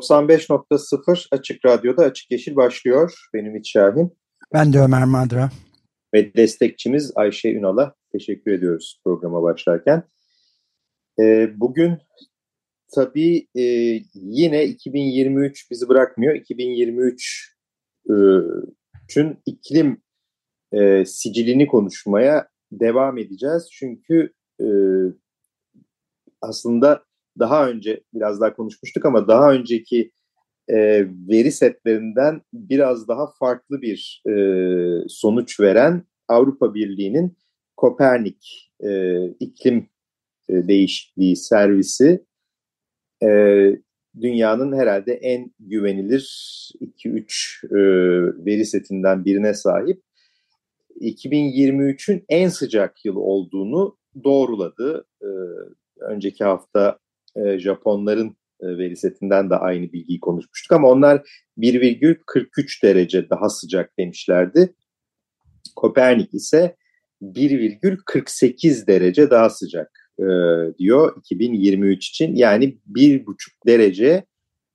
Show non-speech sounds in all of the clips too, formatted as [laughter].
...95.0 Açık Radyo'da Açık Yeşil başlıyor. Benim Ümit Şahin. Ben de Ömer Madra. Ve destekçimiz Ayşe Ünal'a teşekkür ediyoruz programa başlarken. Ee, bugün tabii e, yine 2023 bizi bırakmıyor. 2023'ün e, iklim e, sicilini konuşmaya devam edeceğiz. Çünkü e, aslında daha önce biraz daha konuşmuştuk ama daha önceki e, veri setlerinden biraz daha farklı bir e, sonuç veren Avrupa Birliği'nin Kopernik e, iklim e, değişikliği servisi e, dünyanın herhalde en güvenilir 2-3 e, veri setinden birine sahip. 2023'ün en sıcak yıl olduğunu doğruladı. E, önceki hafta e, Japonların e, veri setinden de aynı bilgiyi konuşmuştuk ama onlar 1,43 derece daha sıcak demişlerdi. Kopernik ise 1,48 derece daha sıcak e, diyor 2023 için. Yani 1,5 derece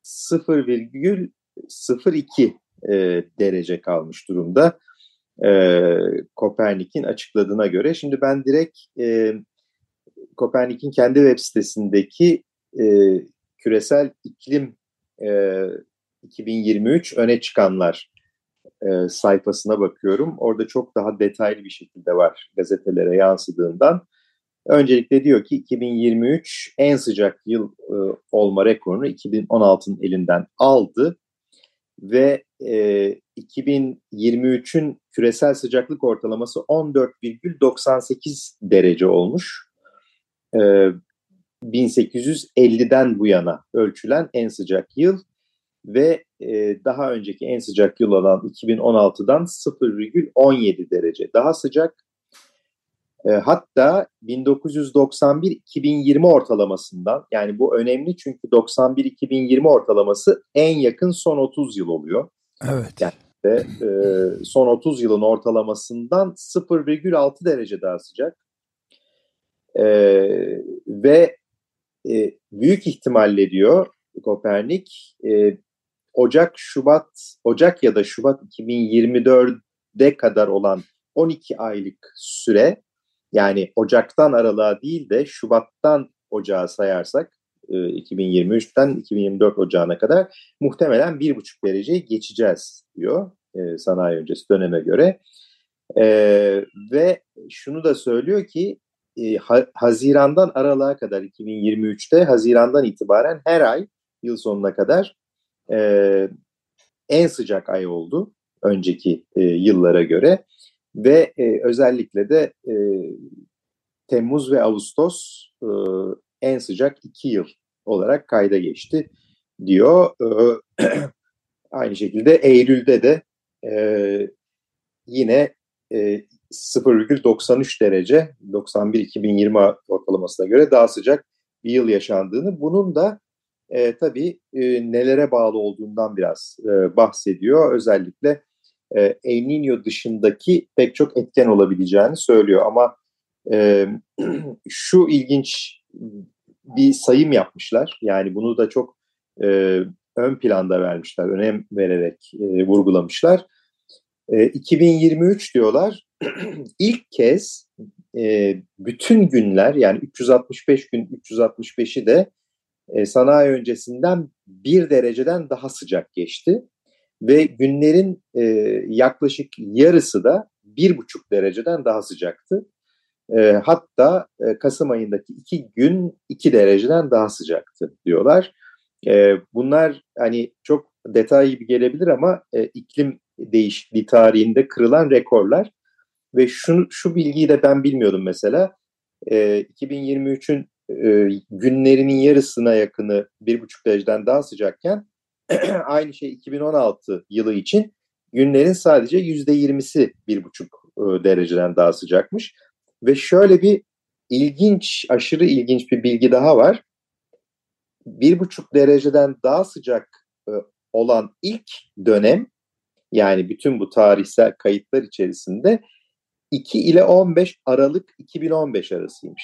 0,02 e, derece kalmış durumda. E, Kopernik'in açıkladığına göre. Şimdi ben direkt e, Kopernik'in kendi web sitesindeki e, küresel iklim e, 2023 öne çıkanlar e, sayfasına bakıyorum. Orada çok daha detaylı bir şekilde var gazetelere yansıdığından. Öncelikle diyor ki 2023 en sıcak yıl e, olma rekorunu 2016'nın elinden aldı ve e, 2023'ün küresel sıcaklık ortalaması 14,98 derece olmuş. E, 1850'den bu yana ölçülen en sıcak yıl ve e, daha önceki en sıcak yıl olan 2016'dan 0,17 derece daha sıcak. E, hatta 1991-2020 ortalamasından yani bu önemli çünkü 91-2020 ortalaması en yakın son 30 yıl oluyor. Evet. Yani de, e, son 30 yılın ortalamasından 0,6 derece daha sıcak. E, ve e, büyük ihtimalle diyor Kopernik e, Ocak, Şubat, Ocak ya da Şubat 2024'de kadar olan 12 aylık süre yani Ocak'tan Aralık'a değil de Şubat'tan Ocağa sayarsak 2023'ten 2024 Ocağı'na kadar muhtemelen 1,5 dereceyi geçeceğiz diyor e, sanayi öncesi döneme göre. E, ve şunu da söylüyor ki e, ha, Haziran'dan Aralık'a kadar 2023'te Haziran'dan itibaren her ay yıl sonuna kadar e, en sıcak ay oldu önceki e, yıllara göre ve e, özellikle de e, Temmuz ve Ağustos e, en sıcak iki yıl olarak kayda geçti diyor. E, [clears throat] aynı şekilde Eylül'de de e, yine e, 0,93 derece 91-2020 ortalamasına göre daha sıcak bir yıl yaşandığını bunun da e, tabii e, nelere bağlı olduğundan biraz e, bahsediyor. Özellikle e, El Niño dışındaki pek çok etken olabileceğini söylüyor ama e, [clears throat] şu ilginç bir sayım yapmışlar. Yani bunu da çok e, ön planda vermişler, önem vererek e, vurgulamışlar. E, 2023 diyorlar [clears throat] ilk kez e, bütün günler yani 365 gün 365'i de e, sanayi öncesinden bir dereceden daha sıcak geçti. Ve günlerin e, yaklaşık yarısı da bir buçuk dereceden daha sıcaktı. E, hatta e, Kasım ayındaki iki gün iki dereceden daha sıcaktı diyorlar. E, bunlar hani çok detay gibi gelebilir ama e, iklim değişikliği tarihinde kırılan rekorlar. Ve şunu, şu bilgiyi de ben bilmiyordum mesela. E, 2023'ün e, günlerinin yarısına yakını bir buçuk dereceden daha sıcakken [clears throat] aynı şey 2016 yılı için günlerin sadece yüzde yirmisi bir buçuk e, dereceden daha sıcakmış. Ve şöyle bir ilginç, aşırı ilginç bir bilgi daha var. Bir buçuk dereceden daha sıcak e, olan ilk dönem yani bütün bu tarihsel kayıtlar içerisinde 2 ile 15 Aralık 2015 arasıymış.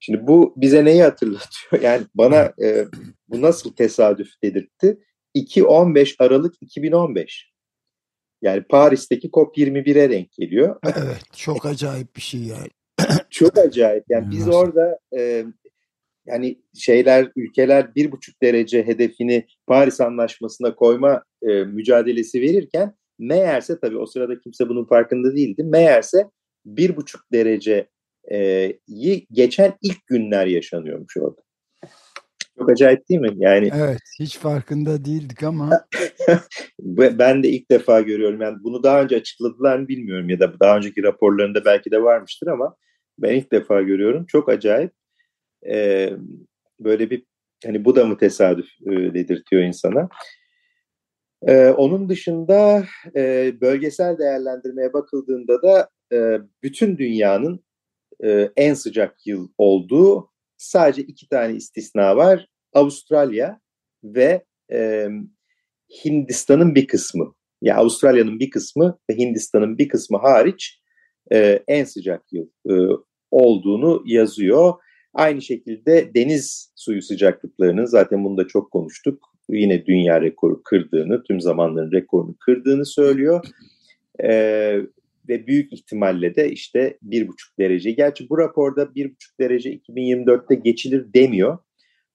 Şimdi bu bize neyi hatırlatıyor? [laughs] Yani bana e, bu nasıl tesadüf dedirtti? 2-15 Aralık 2015. Yani Paris'teki COP21'e denk geliyor. [laughs] Evet, çok acayip bir şey yani. [laughs] çok acayip. Yani biz orada e, yani şeyler, ülkeler bir buçuk derece hedefini Paris Anlaşması'na koyma e, mücadelesi verirken meğerse tabii o sırada kimse bunun farkında değildi. Meğerse bir buçuk dereceyi geçen ilk günler yaşanıyormuş orada. Çok acayip değil mi? Yani Evet, hiç farkında değildik ama [laughs] ben de ilk defa görüyorum. Yani bunu daha önce açıkladılar mı bilmiyorum ya da daha önceki raporlarında belki de varmıştır ama ben ilk defa görüyorum. Çok acayip. Ee, böyle bir hani bu da mı tesadüf e, dedirtiyor insana. Ee, onun dışında e, bölgesel değerlendirmeye bakıldığında da e, bütün dünyanın e, en sıcak yıl olduğu sadece iki tane istisna var. Avustralya ve e, Hindistan'ın bir kısmı. Ya yani Avustralya'nın bir kısmı ve Hindistan'ın bir kısmı hariç e, en sıcak yıl e, olduğunu yazıyor. Aynı şekilde deniz suyu sıcaklıklarının zaten bunu da çok konuştuk. Yine dünya rekoru kırdığını, tüm zamanların rekorunu kırdığını söylüyor. Ee, ve büyük ihtimalle de işte bir buçuk derece. Gerçi bu raporda bir buçuk derece 2024'te geçilir demiyor.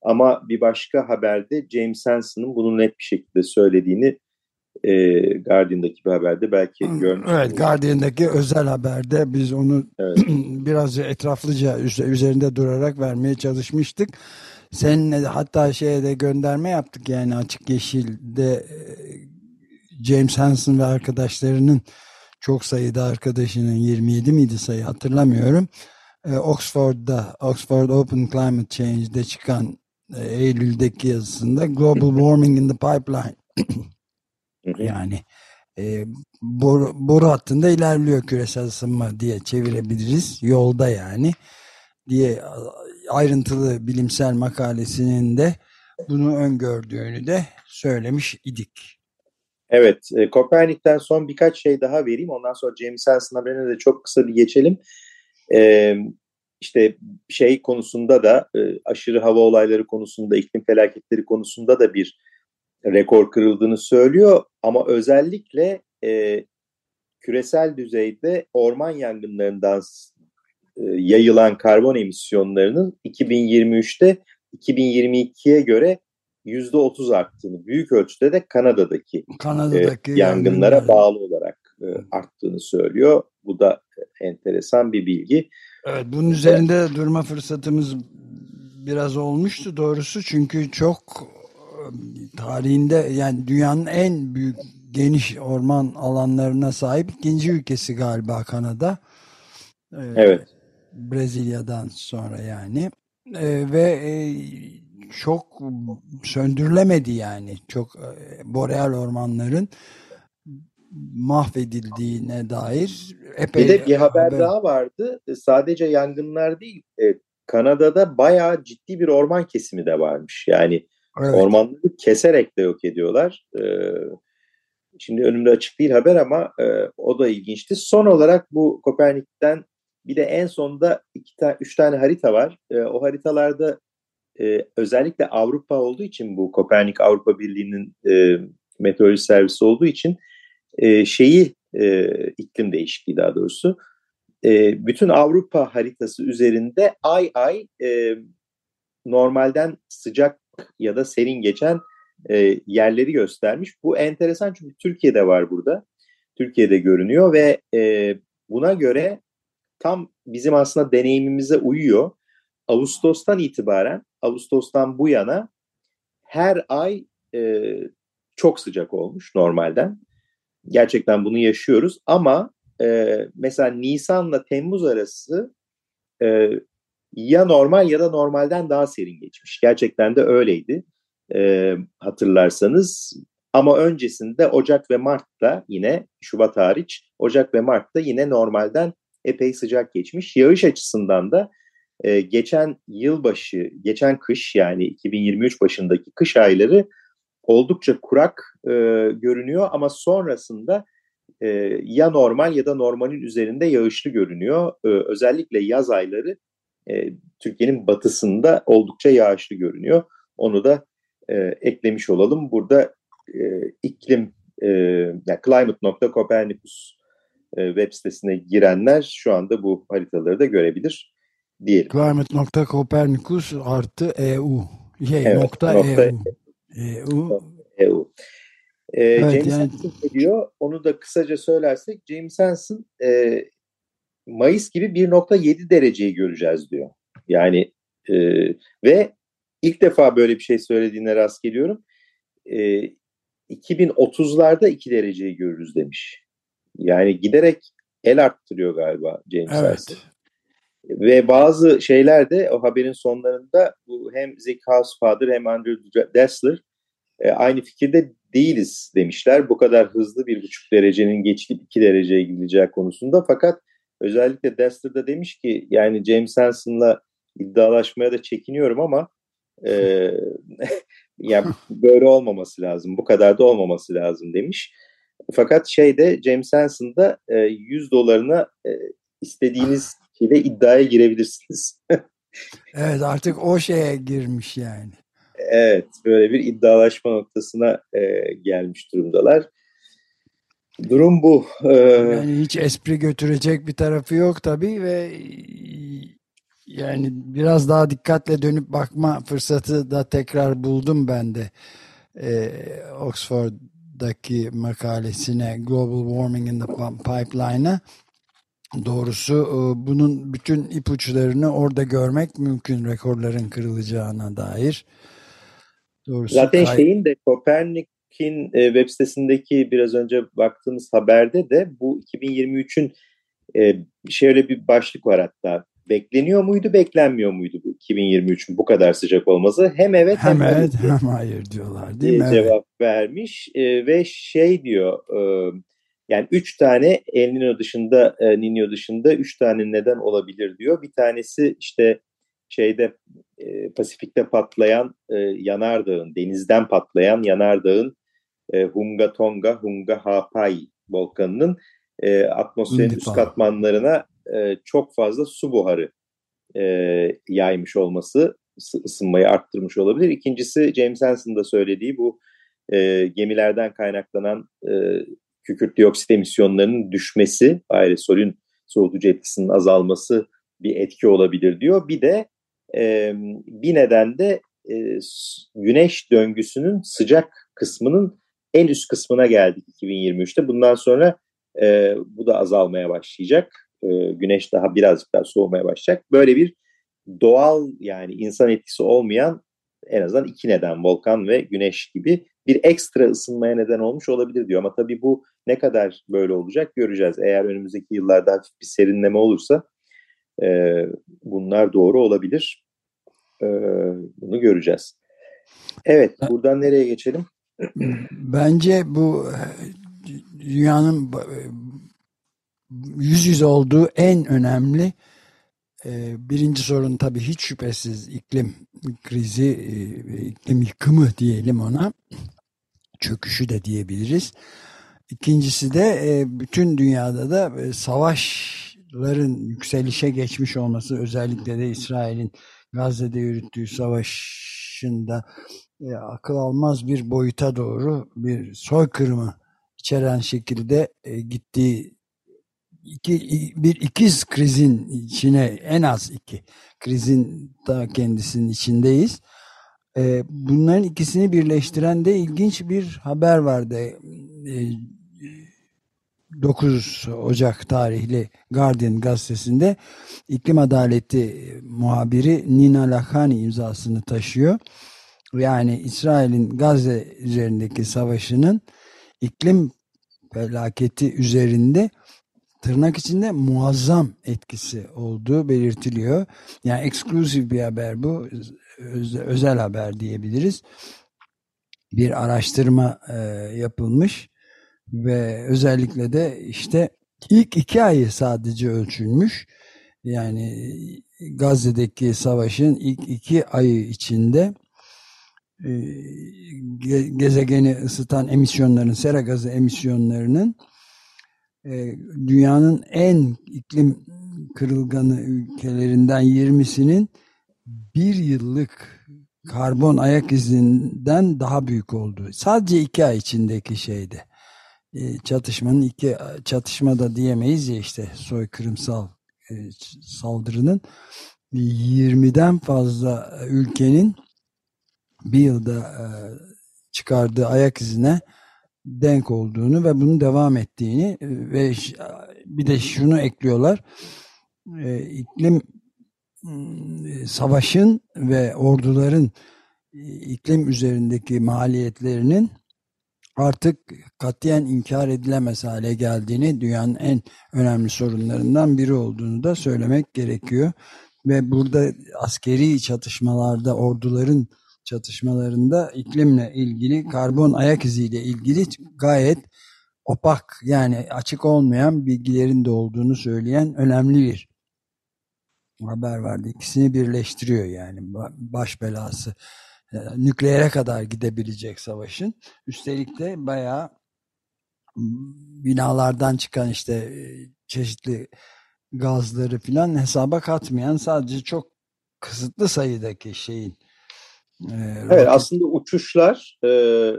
Ama bir başka haberde James Hansen'ın bunu net bir şekilde söylediğini e, Guardian'daki bir haberde belki görmüştüm. Evet, Guardian'daki özel haberde biz onu evet. [clears throat] biraz etraflıca üzerinde durarak vermeye çalışmıştık. Seninle hatta şeye de gönderme yaptık yani Açık Yeşil'de e, James Hansen ve arkadaşlarının çok sayıda arkadaşının 27 miydi sayı hatırlamıyorum. E, Oxford'da Oxford Open Climate Change'de çıkan e, Eylül'deki yazısında Global [laughs] Warming in the Pipeline yani e, boru, boru hattında ilerliyor küresel ısınma diye çevirebiliriz. Yolda yani diye ayrıntılı bilimsel makalesinin de bunu öngördüğünü de söylemiş idik. Evet, e, Kopernik'ten son birkaç şey daha vereyim. Ondan sonra James Hansen haberine de çok kısa bir geçelim. E, işte şey konusunda da e, aşırı hava olayları konusunda, iklim felaketleri konusunda da bir rekor kırıldığını söylüyor. Ama özellikle e, küresel düzeyde orman yangınlarından yayılan karbon emisyonlarının 2023'te 2022'ye göre yüzde otuz arttığını, büyük ölçüde de Kanada'daki, Kanada'daki e, yangınlara yangınlar. bağlı olarak e, arttığını söylüyor. Bu da enteresan bir bilgi. Evet, bunun üzerinde durma fırsatımız biraz olmuştu doğrusu çünkü çok e, tarihinde yani dünyanın en büyük geniş orman alanlarına sahip ikinci ülkesi galiba Kanada. Ee, evet. Brezilya'dan sonra yani. Ee, ve e, çok söndürülemedi yani. Çok e, boreal ormanların mahvedildiğine dair epey bir de bir haber, haber daha vardı. E, sadece yangınlar değil e, Kanada'da bayağı ciddi bir orman kesimi de varmış. Yani evet. ormanları keserek de yok ediyorlar. E, şimdi önümde açık değil haber ama e, o da ilginçti. Son olarak bu Kopernik'ten bir de en sonda iki ta üç tane harita var. E, o haritalarda e, özellikle Avrupa olduğu için bu Kopernik Avrupa Birliği'nin e, meteoroloji servisi olduğu için e, şeyi e, iklim değişikliği daha doğrusu e, bütün Avrupa haritası üzerinde ay ay e, normalden sıcak ya da serin geçen e, yerleri göstermiş. Bu enteresan çünkü Türkiye'de var burada. Türkiye'de görünüyor ve e, buna göre tam bizim aslında deneyimimize uyuyor. Ağustos'tan itibaren, Ağustos'tan bu yana her ay e, çok sıcak olmuş normalden. Gerçekten bunu yaşıyoruz ama e, mesela Nisan'la Temmuz arası e, ya normal ya da normalden daha serin geçmiş. Gerçekten de öyleydi e, hatırlarsanız. Ama öncesinde Ocak ve Mart'ta yine Şubat hariç Ocak ve Mart'ta yine normalden epey sıcak geçmiş. Yağış açısından da e, geçen yılbaşı, geçen kış yani 2023 başındaki kış ayları oldukça kurak e, görünüyor ama sonrasında e, ya normal ya da normalin üzerinde yağışlı görünüyor. E, özellikle yaz ayları e, Türkiye'nin batısında oldukça yağışlı görünüyor. Onu da e, eklemiş olalım. Burada e, iklim e, yani climate.copernicus e, web sitesine girenler şu anda bu haritaları da görebilir diyelim. Climate.copernicus artı EU. Şey, evet, nokta, nokta EU. EU. EU. Ee, evet, James yani... Hansen diyor, onu da kısaca söylersek James Hansen e, Mayıs gibi 1.7 dereceyi göreceğiz diyor. Yani e, ve ilk defa böyle bir şey söylediğine rast geliyorum. E, 2030'larda 2 dereceyi görürüz demiş. Yani giderek el arttırıyor galiba James evet. Hansen. Ve bazı şeyler de o haberin sonlarında bu hem Zeke Housefather hem Andrew Dessler e, aynı fikirde değiliz demişler. Bu kadar hızlı bir buçuk derecenin geçip iki dereceye gideceği konusunda. Fakat özellikle Dessler de demiş ki yani James Hansen'la iddialaşmaya da çekiniyorum ama e, [laughs] [laughs] yani böyle olmaması lazım. Bu kadar da olmaması lazım demiş. Fakat şeyde James Hansen'da e, 100 dolarına e, istediğiniz ile iddiaya girebilirsiniz. [laughs] evet artık o şeye girmiş yani. Evet böyle bir iddialaşma noktasına e, gelmiş durumdalar. Durum bu. Ee, yani hiç espri götürecek bir tarafı yok tabii ve yani biraz daha dikkatle dönüp bakma fırsatı da tekrar buldum ben de. Ee, Oxford'daki makalesine Global Warming in the Pipeline'a Doğrusu e, bunun bütün ipuçlarını orada görmek mümkün rekorların kırılacağına dair. Doğrusu Zaten kay- şeyin de Kopernik'in e, web sitesindeki biraz önce baktığımız haberde de bu 2023'ün e, şöyle bir başlık var hatta. Bekleniyor muydu, beklenmiyor muydu 2023'ün bu kadar sıcak olması? Hem evet hem, hem evet hem hayır diyorlar değil mi? Cevap evet. vermiş ve şey diyor yani üç tane El Nino dışında, e, Nino dışında üç tane neden olabilir diyor. Bir tanesi işte şeyde e, Pasifik'te patlayan e, yanardağın, denizden patlayan yanardağın e, Hunga Tonga, Hunga Hapai volkanının e, atmosferin üst katmanlarına e, çok fazla su buharı e, yaymış olması ısınmayı arttırmış olabilir. İkincisi James Hansen'da söylediği bu e, gemilerden kaynaklanan e, kükürt dioksit emisyonlarının düşmesi, aerosolün soğutucu etkisinin azalması bir etki olabilir diyor. Bir de e, bir neden de e, güneş döngüsünün sıcak kısmının en üst kısmına geldik 2023'te. Bundan sonra e, bu da azalmaya başlayacak. E, güneş daha birazcık daha soğumaya başlayacak. Böyle bir doğal yani insan etkisi olmayan en azından iki neden volkan ve güneş gibi bir ekstra ısınmaya neden olmuş olabilir diyor. Ama tabii bu ne kadar böyle olacak göreceğiz. Eğer önümüzdeki yıllarda hafif bir serinleme olursa e, bunlar doğru olabilir. E, bunu göreceğiz. Evet, buradan nereye geçelim? Bence bu dünyanın yüz yüze olduğu en önemli e, birinci sorun tabii hiç şüphesiz iklim krizi, e, iklim yıkımı diyelim ona çöküşü de diyebiliriz. İkincisi de e, bütün dünyada da savaşların yükselişe geçmiş olması özellikle de İsrail'in Gazze'de yürüttüğü savaşında akıl almaz bir boyuta doğru bir soykırımı içeren şekilde gittiği iki, bir ikiz krizin içine en az iki krizin da kendisinin içindeyiz. E, bunların ikisini birleştiren de ilginç bir haber vardı. E, 9 Ocak tarihli Guardian gazetesinde iklim adaleti muhabiri Nina Lakhani imzasını taşıyor. Yani İsrail'in Gazze üzerindeki savaşının iklim felaketi üzerinde tırnak içinde muazzam etkisi olduğu belirtiliyor. Yani eksklusif bir haber bu. özel haber diyebiliriz. Bir araştırma e, yapılmış ve özellikle de işte ilk iki ayı sadece ölçülmüş. Yani Gazze'deki savaşın ilk iki ayı içinde e, gezegeni ısıtan emisyonların, sera gazı emisyonlarının dünyanın en iklim kırılganı ülkelerinden 20'sinin bir yıllık karbon ayak izinden daha büyük olduğu. Sadece iki ay içindeki şeydi. E, çatışmanın iki çatışmada diyemeyiz ya işte soykırımsal e, saldırının 20'den fazla ülkenin bir yılda e, çıkardığı ayak izine denk olduğunu ve bunun devam ettiğini e, ve bir de şunu ekliyorlar e, iklim e, savaşın ve orduların iklim üzerindeki maliyetlerinin artık katiyen inkar edilemez hale geldiğini dünyanın en önemli sorunlarından biri olduğunu da söylemek gerekiyor. Ve burada askeri çatışmalarda orduların çatışmalarında iklimle ilgili karbon ayak iziyle ilgili gayet opak yani açık olmayan bilgilerin de olduğunu söyleyen önemli bir haber vardı. İkisini birleştiriyor yani baş belası. E, nükleere kadar gidebilecek savaşın. Üstelik de bayağı binalardan çıkan işte e, çeşitli gazları filan hesaba katmayan sadece çok kısıtlı sayıdaki şeyin ee, evet aslında uçuşlar e,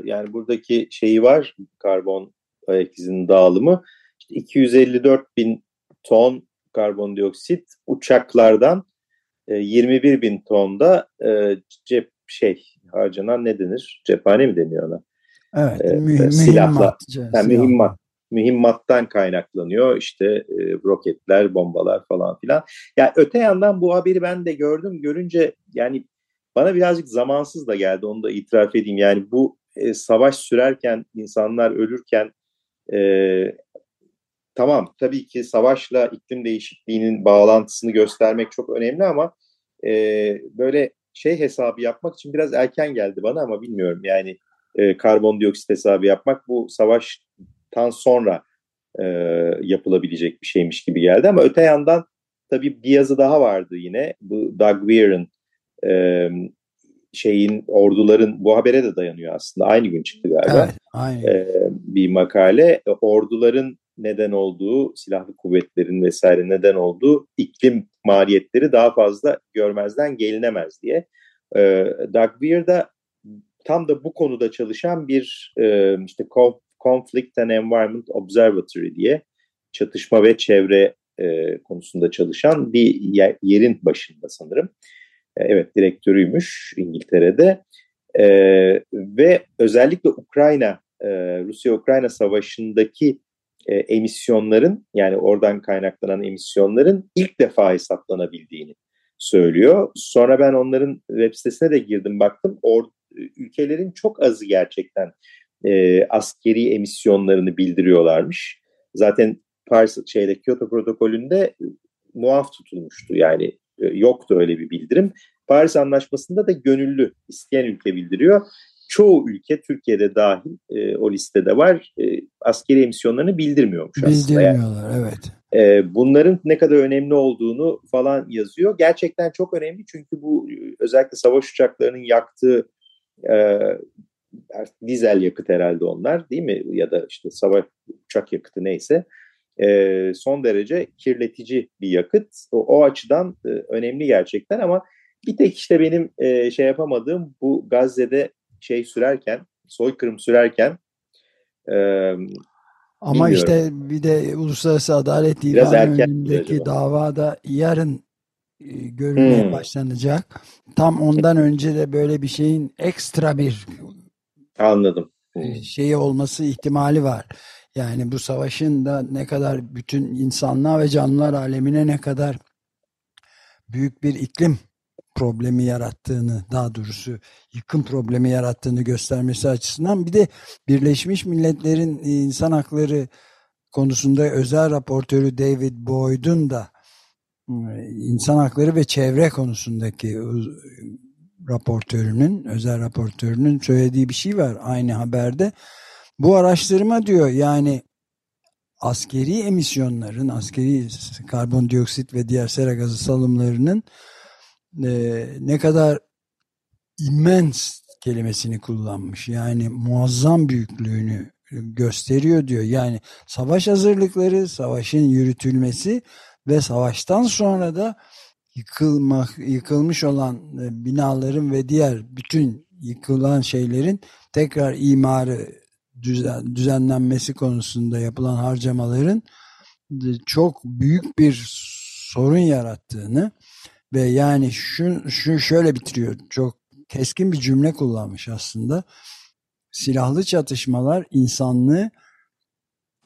yani buradaki şeyi var karbon ayak izinin dağılımı işte 254 bin ton karbondioksit uçaklardan e, 21 bin tonda e, cep şey harcanan ne denir? Cephane mi deniyor ona? Evet. E, mühim, silahla. Yani mühimmat mühimmattan kaynaklanıyor. İşte e, roketler, bombalar falan filan. Ya yani öte yandan bu haberi ben de gördüm. Görünce yani bana birazcık zamansız da geldi onu da itiraf edeyim. Yani bu e, savaş sürerken, insanlar ölürken e, tamam tabii ki savaşla iklim değişikliğinin bağlantısını göstermek çok önemli ama e, böyle şey hesabı yapmak için biraz erken geldi bana ama bilmiyorum yani e, karbondioksit hesabı yapmak bu savaştan sonra e, yapılabilecek bir şeymiş gibi geldi ama öte yandan tabii bir yazı daha vardı yine bu Doug Weir'ın e, şeyin orduların bu habere de dayanıyor aslında aynı gün çıktı galiba evet, aynı. E, bir makale orduların neden olduğu silahlı kuvvetlerin vesaire neden olduğu iklim maliyetleri daha fazla görmezden gelinemez diye. E, Doug Weir da tam da bu konuda çalışan bir e, işte Conflict and Environment Observatory diye çatışma ve çevre e, konusunda çalışan bir yer, yerin başında sanırım. E, evet direktörüymüş İngiltere'de e, ve özellikle Ukrayna e, Rusya-Ukrayna savaşındaki e, emisyonların yani oradan kaynaklanan emisyonların ilk defa hesaplanabildiğini söylüyor. Sonra ben onların web sitesine de girdim baktım. Or, ülkelerin çok azı gerçekten e, askeri emisyonlarını bildiriyorlarmış. Zaten Paris şeyde Kyoto protokolünde muaf tutulmuştu. Yani e, yoktu öyle bir bildirim. Paris Anlaşması'nda da gönüllü isteyen ülke bildiriyor. Çoğu ülke Türkiye'de dahil e, o listede var. E, askeri emisyonlarını bildirmiyormuş aslında. Bildirmiyorlar yani. evet. E, bunların ne kadar önemli olduğunu falan yazıyor. Gerçekten çok önemli çünkü bu özellikle savaş uçaklarının yaktığı e, dizel yakıt herhalde onlar değil mi? Ya da işte savaş uçak yakıtı neyse e, son derece kirletici bir yakıt. O, o açıdan e, önemli gerçekten ama bir tek işte benim e, şey yapamadığım bu Gazze'de şey sürerken, soykırım sürerken e, ama işte bir de Uluslararası Adalet Divanı önündeki davada yarın e, görülmeye hmm. başlanacak. Tam ondan önce de böyle bir şeyin ekstra bir anladım. Hmm. Şeyi olması ihtimali var. Yani bu savaşın da ne kadar bütün insanlığa ve canlılar alemine ne kadar büyük bir iklim problemi yarattığını daha doğrusu yıkım problemi yarattığını göstermesi açısından bir de Birleşmiş Milletler'in insan hakları konusunda özel raportörü David Boyd'un da insan hakları ve çevre konusundaki raportörünün, özel raportörünün söylediği bir şey var aynı haberde. Bu araştırma diyor yani askeri emisyonların, askeri karbondioksit ve diğer sera gazı salımlarının e, ne kadar immens kelimesini kullanmış. Yani muazzam büyüklüğünü gösteriyor diyor. Yani savaş hazırlıkları, savaşın yürütülmesi ve savaştan sonra da yıkılmak, yıkılmış olan e, binaların ve diğer bütün yıkılan şeylerin tekrar imarı düzen, düzenlenmesi konusunda yapılan harcamaların e, çok büyük bir sorun yarattığını ve yani şu, şu şöyle bitiriyor çok keskin bir cümle kullanmış aslında. Silahlı çatışmalar insanlığı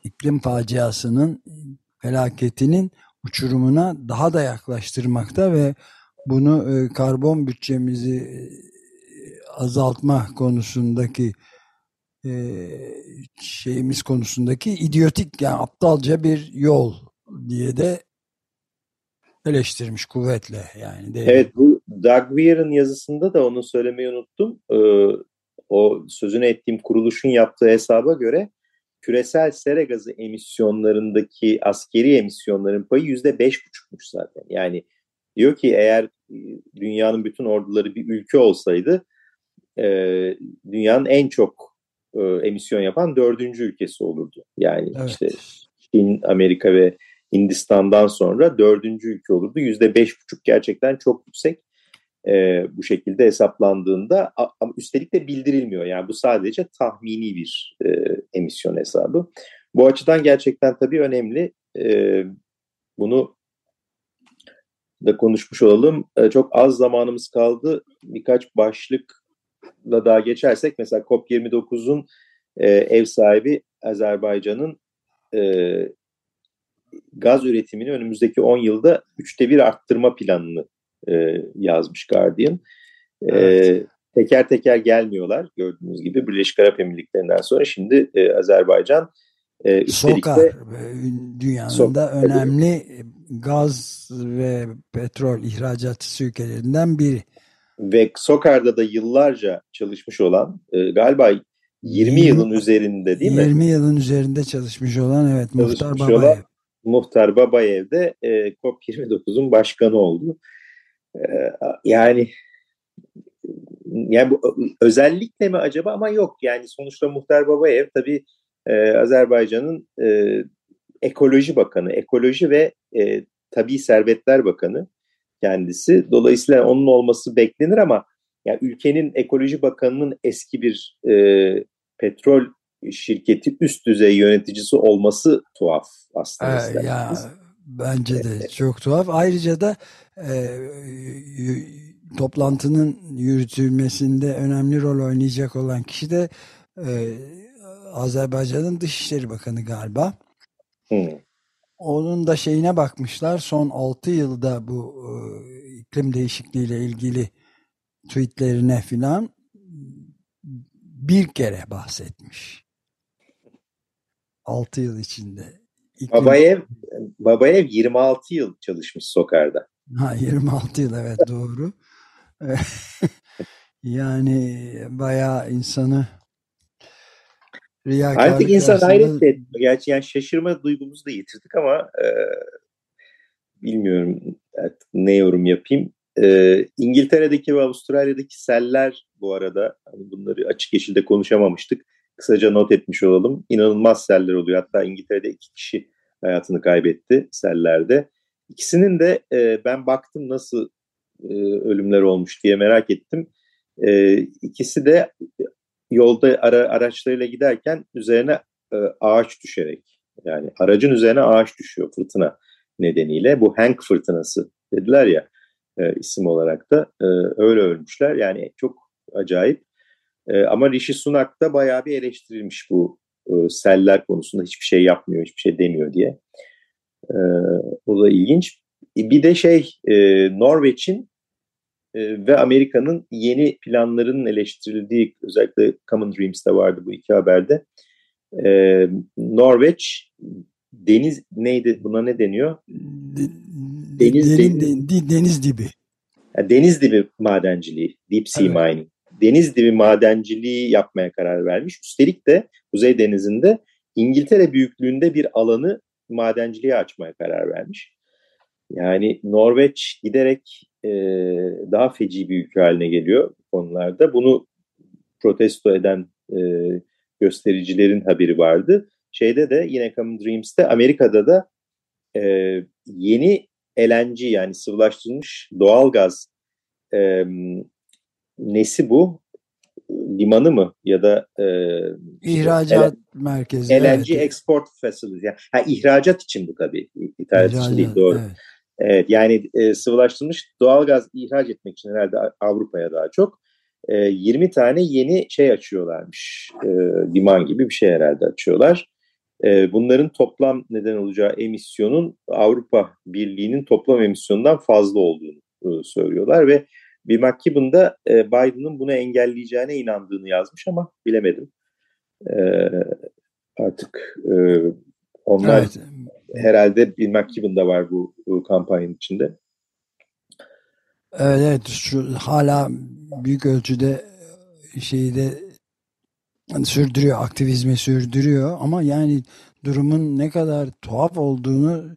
iklim faciasının felaketinin uçurumuna daha da yaklaştırmakta ve bunu e, karbon bütçemizi e, azaltma konusundaki e, şeyimiz konusundaki idiotik yani aptalca bir yol diye de eleştirmiş kuvvetle yani. Değil evet bu Doug Weir'ın yazısında da onu söylemeyi unuttum. Ee, o sözünü ettiğim kuruluşun yaptığı hesaba göre küresel sera gazı emisyonlarındaki askeri emisyonların payı yüzde beş buçukmuş zaten. Yani diyor ki eğer e, dünyanın bütün orduları bir ülke olsaydı e, dünyanın en çok e, emisyon yapan dördüncü ülkesi olurdu. Yani evet. işte Çin, Amerika ve Hindistan'dan sonra dördüncü ülke olurdu. Yüzde beş buçuk gerçekten çok yüksek e, bu şekilde hesaplandığında ama üstelik de bildirilmiyor. Yani bu sadece tahmini bir e, emisyon hesabı. Bu açıdan gerçekten tabii önemli. E, bunu da konuşmuş olalım. E, çok az zamanımız kaldı. Birkaç başlıkla daha geçersek mesela COP29'un e, ev sahibi Azerbaycan'ın e, gaz üretimini önümüzdeki 10 yılda üçte bir arttırma planını e, yazmış Guardian. E, evet. Teker teker gelmiyorlar gördüğünüz gibi Birleşik Arap Emirlikleri'nden sonra şimdi e, Azerbaycan e, Sokar de, dünyanın Sokar, da önemli gaz ve petrol ihracatçısı ülkelerinden biri. Ve Sokar'da da yıllarca çalışmış olan e, galiba 20, 20 yılın üzerinde değil 20 mi? 20 yılın üzerinde çalışmış olan evet çalışmış Muhtar Babayev. Olan, Muhtar Babayev de e, COP29'un başkanı oldu. Ee, yani yani bu özellikle mi acaba ama yok yani sonuçta Muhtar Babayev tabii e, Azerbaycan'ın e, ekoloji bakanı, ekoloji ve e, tabii servetler bakanı kendisi. Dolayısıyla onun olması beklenir ama yani ülkenin ekoloji bakanının eski bir e, petrol şirketi üst düzey yöneticisi olması tuhaf aslında. Ee, ya Bence de çok tuhaf. Ayrıca da e, toplantının yürütülmesinde önemli rol oynayacak olan kişi de e, Azerbaycan'ın Dışişleri Bakanı galiba. Hmm. Onun da şeyine bakmışlar. Son 6 yılda bu e, iklim değişikliğiyle ilgili tweetlerine filan bir kere bahsetmiş. 6 yıl içinde. İklim... Babayev Babayev 26 yıl çalışmış Sokar'da. Ha 26 yıl evet doğru. [laughs] yani bayağı insanı Artık insan hayret de Gerçi yani şaşırma duygumuzu da yitirdik ama e, bilmiyorum artık ne yorum yapayım. E, İngiltere'deki ve Avustralya'daki seller bu arada hani bunları açık yeşilde konuşamamıştık. Kısaca not etmiş olalım. İnanılmaz seller oluyor. Hatta İngiltere'de iki kişi hayatını kaybetti sellerde. İkisinin de e, ben baktım nasıl e, ölümler olmuş diye merak ettim. E, ikisi de yolda ara, araçlarıyla giderken üzerine e, ağaç düşerek yani aracın üzerine ağaç düşüyor fırtına nedeniyle. Bu Hank fırtınası dediler ya e, isim olarak da e, öyle ölmüşler. Yani çok acayip. E, ama Rishi Sunak da bayağı bir eleştirilmiş bu e, seller konusunda hiçbir şey yapmıyor, hiçbir şey demiyor diye. E, o da ilginç. E, bir de şey e, Norveç'in e, ve Amerika'nın yeni planlarının eleştirildiği özellikle Common Dreams'te vardı bu iki haberde. E, Norveç deniz neydi buna ne deniyor? Deniz, deniz, deniz, deniz dibi. Yani deniz dibi madenciliği, deep sea evet. mining. Deniz dibi madenciliği yapmaya karar vermiş. Üstelik de Kuzey Denizi'nde İngiltere büyüklüğünde bir alanı madenciliğe açmaya karar vermiş. Yani Norveç giderek e, daha feci bir ülke haline geliyor bu konularda. Bunu protesto eden e, göstericilerin haberi vardı. Şeyde de yine Common Dreams'te Amerika'da da e, yeni LNG yani sıvılaştırılmış doğalgaz e, nesi bu? Limanı mı ya da e, ihracat el, merkezi. LNG evet. Export Facility. Yani, ha, ihracat için bu tabii. İthalat için değil doğru. Evet. Evet yani e, sıvılaştırılmış doğalgaz ihraç etmek için herhalde Avrupa'ya daha çok e, 20 tane yeni şey açıyorlarmış. E, liman gibi bir şey herhalde açıyorlar. E, bunların toplam neden olacağı emisyonun Avrupa Birliği'nin toplam emisyonundan fazla olduğunu e, söylüyorlar ve bir McKibben da e, Biden'ın bunu engelleyeceğine inandığını yazmış ama bilemedim. E, artık e, onlar evet. herhalde bir McKibben da var bu, bu kampanyanın içinde. Evet, evet şu hala büyük ölçüde şeyi de sürdürüyor, aktivizmi sürdürüyor ama yani durumun ne kadar tuhaf olduğunu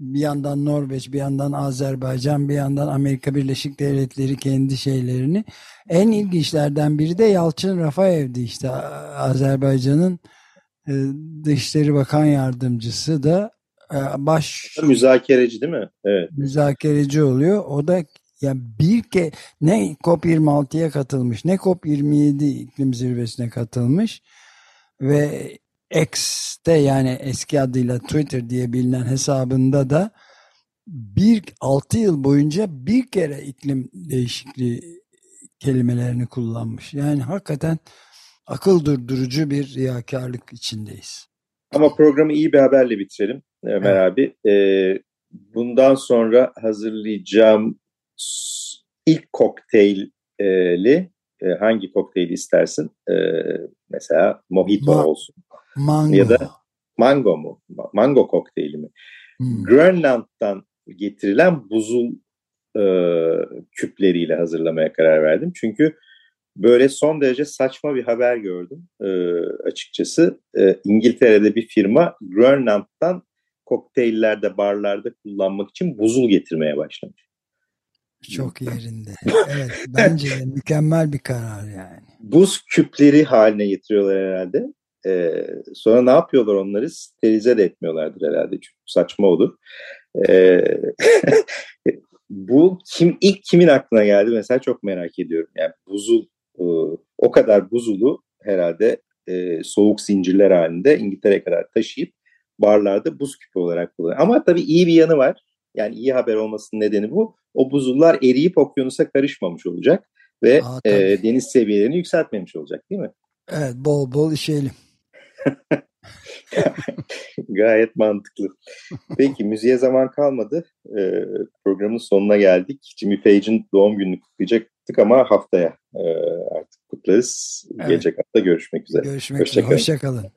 bir yandan Norveç, bir yandan Azerbaycan, bir yandan Amerika Birleşik Devletleri kendi şeylerini. En ilginçlerden biri de Yalçın Rafayev'di işte Azerbaycan'ın Dışişleri Bakan Yardımcısı da e, baş müzakereci değil mi? Evet. Müzakereci oluyor. O da yani bir ke ne COP26'ya katılmış ne COP27 iklim zirvesine katılmış ve X'te yani eski adıyla Twitter diye bilinen hesabında da bir altı yıl boyunca bir kere iklim değişikliği kelimelerini kullanmış. Yani hakikaten akıl durdurucu bir riyakarlık içindeyiz. Ama programı iyi bir haberle bitirelim Ömer evet. abi. Ee, bundan sonra hazırlayacağım ilk kokteyli e, hangi kokteyli istersin? E, mesela mojito Ma olsun. Mango. Ya da mango mu? Mango kokteyli mi? Hmm. Grönland'dan getirilen buzul e, küpleriyle hazırlamaya karar verdim. Çünkü böyle son derece saçma bir haber gördüm e, açıkçası. E, İngiltere'de bir firma Grönland'dan kokteyllerde, barlarda kullanmak için buzul getirmeye başlamış. Çok yerinde. Evet, bence de mükemmel bir karar yani. Buz küpleri haline getiriyorlar herhalde. Ee, sonra ne yapıyorlar onları? Sterilize de etmiyorlardır herhalde. Çünkü saçma olur. Ee, [laughs] bu kim ilk kimin aklına geldi mesela çok merak ediyorum. Yani buzul e, o kadar buzulu herhalde e, soğuk zincirler halinde İngiltere'ye kadar taşıyıp barlarda buz küpü olarak kullanıyor. Ama tabii iyi bir yanı var. Yani iyi haber olmasının nedeni bu. O buzullar eriyip okyanusa karışmamış olacak ve Aa, e, deniz seviyelerini yükseltmemiş olacak değil mi? Evet bol bol işeyelim. [laughs] Gayet mantıklı. Peki müziğe zaman kalmadı. Ee, programın sonuna geldik. Jimmy Page'in doğum gününü kutlayacaktık ama haftaya e, artık kutlarız. Evet. Gelecek hafta görüşmek üzere. Görüşmek üzere. Hoşçakalın.